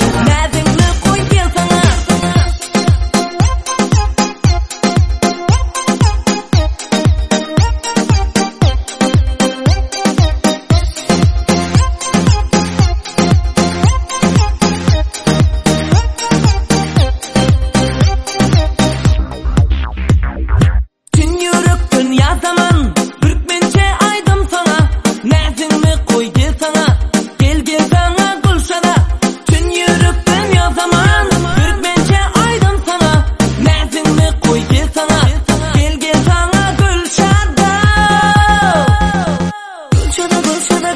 Now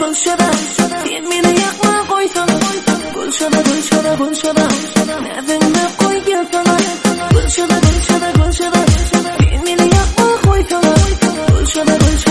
滚雪的，滚雪的，滚雪的，甜蜜的烟花回头了。滚雪的，滚雪的，滚雪的，那份的回忆走了。滚雪的，滚雪的，滚雪的，甜蜜的烟花回头了。滚雪的，滚雪。